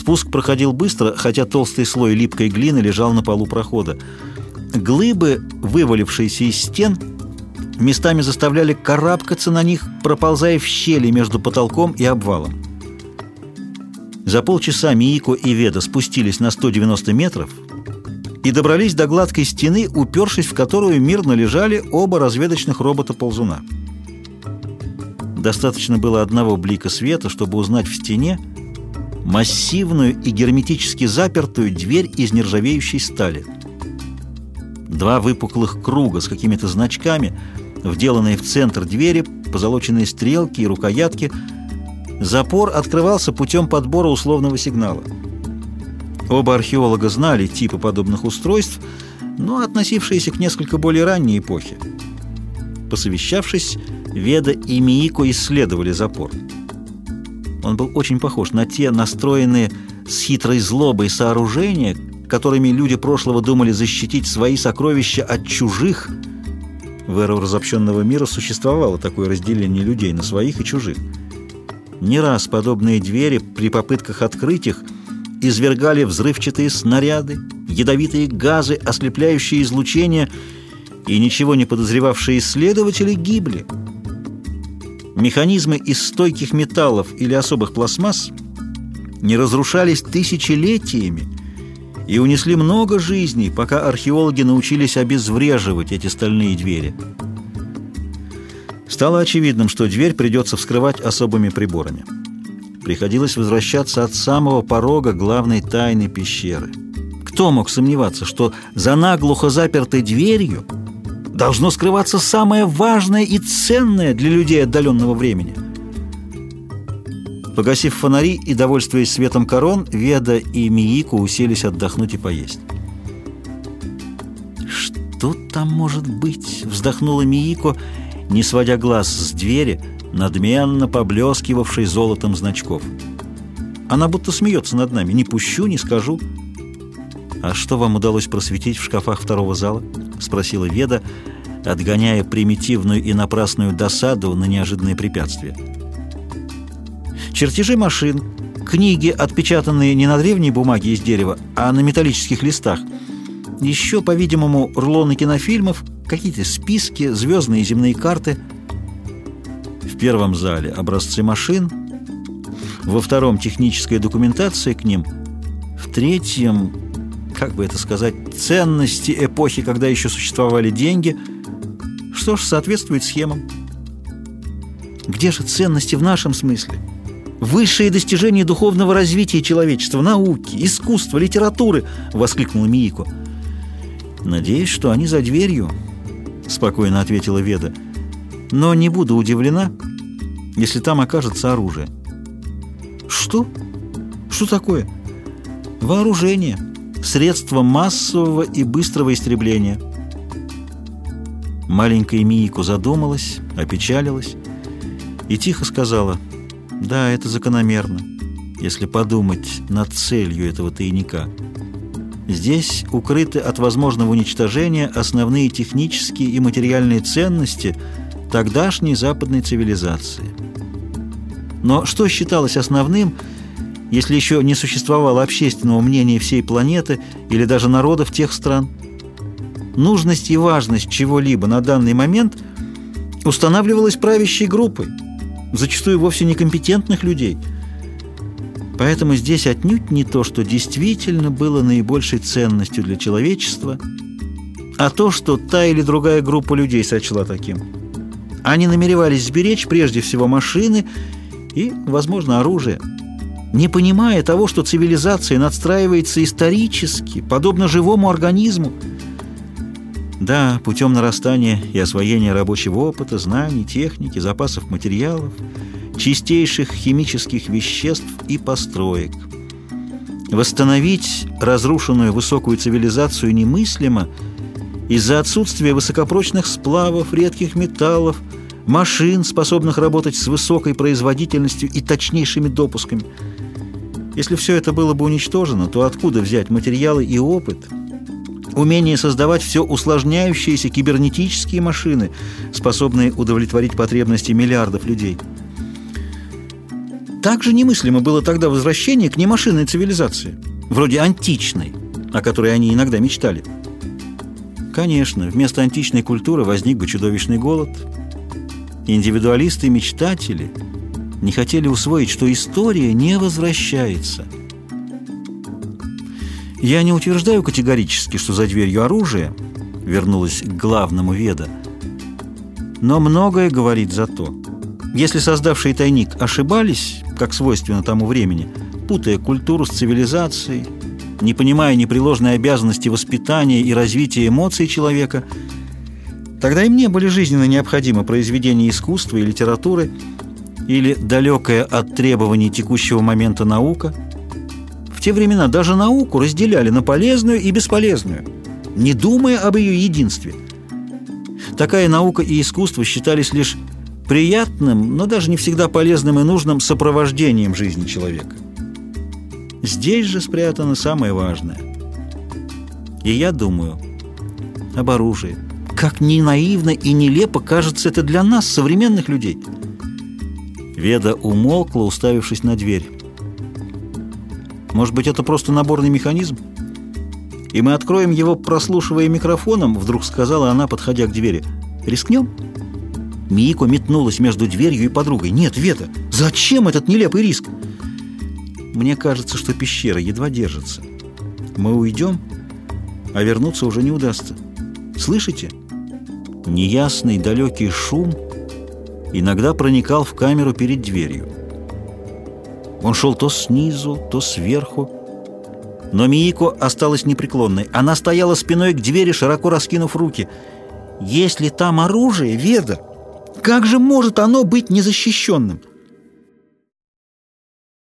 Спуск проходил быстро, хотя толстый слой липкой глины лежал на полу прохода. Глыбы, вывалившиеся из стен, местами заставляли карабкаться на них, проползая в щели между потолком и обвалом. За полчаса Миико и Веда спустились на 190 метров и добрались до гладкой стены, упершись в которую мирно лежали оба разведочных робота-ползуна. Достаточно было одного блика света, чтобы узнать в стене массивную и герметически запертую дверь из нержавеющей стали. Два выпуклых круга с какими-то значками, вделанные в центр двери, позолоченные стрелки и рукоятки. Запор открывался путем подбора условного сигнала. Оба археолога знали типы подобных устройств, но относившиеся к несколько более ранней эпохе. Посовещавшись, Веда и Миико исследовали запор. Он был очень похож на те настроенные с хитрой злобой сооружения, которыми люди прошлого думали защитить свои сокровища от чужих. В эру разобщенного мира существовало такое разделение людей на своих и чужих. Не раз подобные двери при попытках открыть их извергали взрывчатые снаряды, ядовитые газы, ослепляющие излучения, и ничего не подозревавшие исследователи гибли. Механизмы из стойких металлов или особых пластмасс не разрушались тысячелетиями и унесли много жизней, пока археологи научились обезвреживать эти стальные двери. Стало очевидным, что дверь придется вскрывать особыми приборами. Приходилось возвращаться от самого порога главной тайны пещеры. Кто мог сомневаться, что за наглухо запертой дверью должно скрываться самое важное и ценное для людей отдаленного времени. Погасив фонари и довольствуясь светом корон, Веда и Миику уселись отдохнуть и поесть. «Что там может быть?» — вздохнула Миико, не сводя глаз с двери, надменно поблескивавшей золотом значков. Она будто смеется над нами. «Не пущу, не скажу». «А что вам удалось просветить в шкафах второго зала?» — спросила Веда, отгоняя примитивную и напрасную досаду на неожиданные препятствия. Чертежи машин, книги, отпечатанные не на древней бумаге из дерева, а на металлических листах, еще, по-видимому, рулоны кинофильмов, какие-то списки, звездные и земные карты. В первом зале образцы машин, во втором техническая документация к ним, в третьем как бы это сказать, ценности эпохи, когда еще существовали деньги, что ж, соответствует схемам. Где же ценности в нашем смысле? Высшие достижения духовного развития человечества, науки, искусства, литературы, воскликнула Миико. Надеюсь, что они за дверью, спокойно ответила Веда. Но не буду удивлена, если там окажется оружие. Что? Что такое? Вооружение средство массового и быстрого истребления. Маленькая Мийку задумалась, опечалилась и тихо сказала, «Да, это закономерно, если подумать над целью этого тайника. Здесь укрыты от возможного уничтожения основные технические и материальные ценности тогдашней западной цивилизации. Но что считалось основным – если еще не существовало общественного мнения всей планеты или даже народов тех стран. Нужность и важность чего-либо на данный момент устанавливалась правящей группой, зачастую вовсе некомпетентных людей. Поэтому здесь отнюдь не то, что действительно было наибольшей ценностью для человечества, а то, что та или другая группа людей сочла таким. Они намеревались сберечь прежде всего машины и, возможно, оружие – не понимая того, что цивилизация надстраивается исторически, подобно живому организму. Да, путем нарастания и освоения рабочего опыта, знаний, техники, запасов материалов, чистейших химических веществ и построек. Восстановить разрушенную высокую цивилизацию немыслимо из-за отсутствия высокопрочных сплавов, редких металлов, машин, способных работать с высокой производительностью и точнейшими допусками – если все это было бы уничтожено, то откуда взять материалы и опыт? Умение создавать все усложняющиеся кибернетические машины, способные удовлетворить потребности миллиардов людей. Также немыслимо было тогда возвращение к немашинной цивилизации, вроде античной, о которой они иногда мечтали. Конечно, вместо античной культуры возник бы чудовищный голод. Индивидуалисты и мечтатели не хотели усвоить, что история не возвращается. Я не утверждаю категорически, что за дверью оружие вернулось к главному веда, но многое говорит за то. Если создавшие тайник ошибались, как свойственно тому времени, путая культуру с цивилизацией, не понимая непреложной обязанности воспитания и развития эмоций человека, тогда им не были жизненно необходимы произведения искусства и литературы или далекая от требований текущего момента наука. В те времена даже науку разделяли на полезную и бесполезную, не думая об ее единстве. Такая наука и искусство считались лишь приятным, но даже не всегда полезным и нужным сопровождением жизни человека. Здесь же спрятано самое важное. И я думаю об оружии. Как не наивно и нелепо кажется это для нас, современных людей. Веда умолкла, уставившись на дверь. Может быть, это просто наборный механизм? И мы откроем его, прослушивая микрофоном, вдруг сказала она, подходя к двери. Рискнем? Мико метнулась между дверью и подругой. «Нет, Вета, зачем этот нелепый риск?» «Мне кажется, что пещера едва держится. Мы уйдем, а вернуться уже не удастся. Слышите?» Неясный далекий шум иногда проникал в камеру перед дверью. Он шел то снизу, то сверху, но Миико осталась непреклонной. Она стояла спиной к двери, широко раскинув руки. «Если там оружие, Веда, как же может оно быть незащищенным?